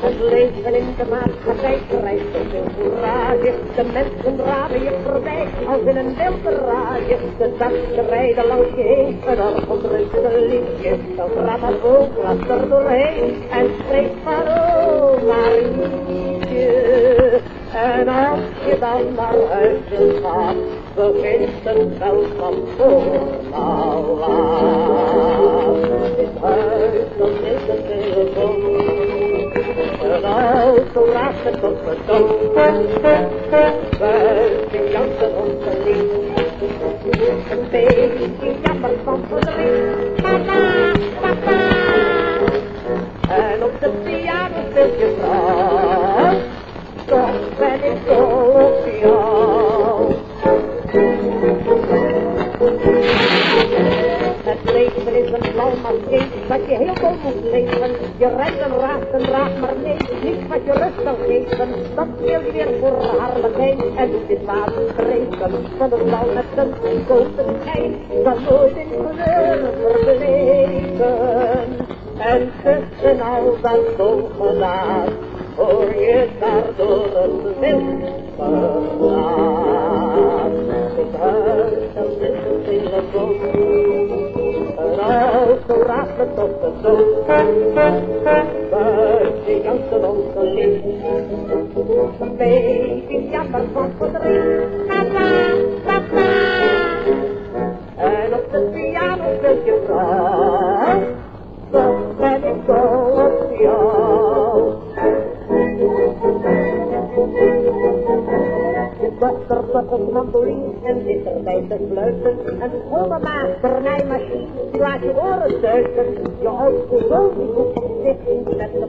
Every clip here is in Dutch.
Het leven in de maatschappij krijgt zoveel courage. De mensen draven je voorbij als in een wilde rage. De tassen rijden langs je heen, een orgelrustig liedje. Dat grammofoon laat er doorheen en spreekt van En als je dan naar huis gaat, begint het wel van vooral laat. Het huis, de het het lief. Een beetje jammer van verdriet. En op de piano speelt je. Ben ik dol jou. Het leven is een blauw maskeen, dat je heel dom moet leven. Je rijdt en raakt en raakt, maar nee, niet wat je rust zal geven. Dat speel je weer voor hardigheid en doet dit water spreken. Van de blauw met een grote schijn, dat nooit in kleur verbleven. En tussen al dat zogenaamd, hoor je daar door het wild verlaat. Het huis, dochter op mandoline en zit erbij te fluiten. Een volle maasternijmachine, die laat je oren zuigen. Je oudste zoon die hoeft op zich met de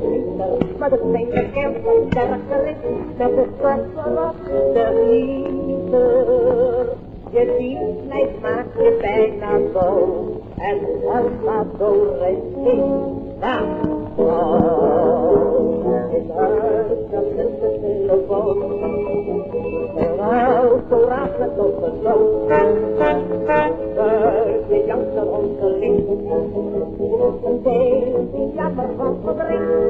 slieper. Maar de tweede kerk van sterker is, met de stoffer op de gieter. Je ziet mij maakt je bijna zo. En dat gaat door het in dat Het huis, dat is de telefoon. Een raakt me tot dood. Buiten janken onze lief. Een beetje jammer van verdriet.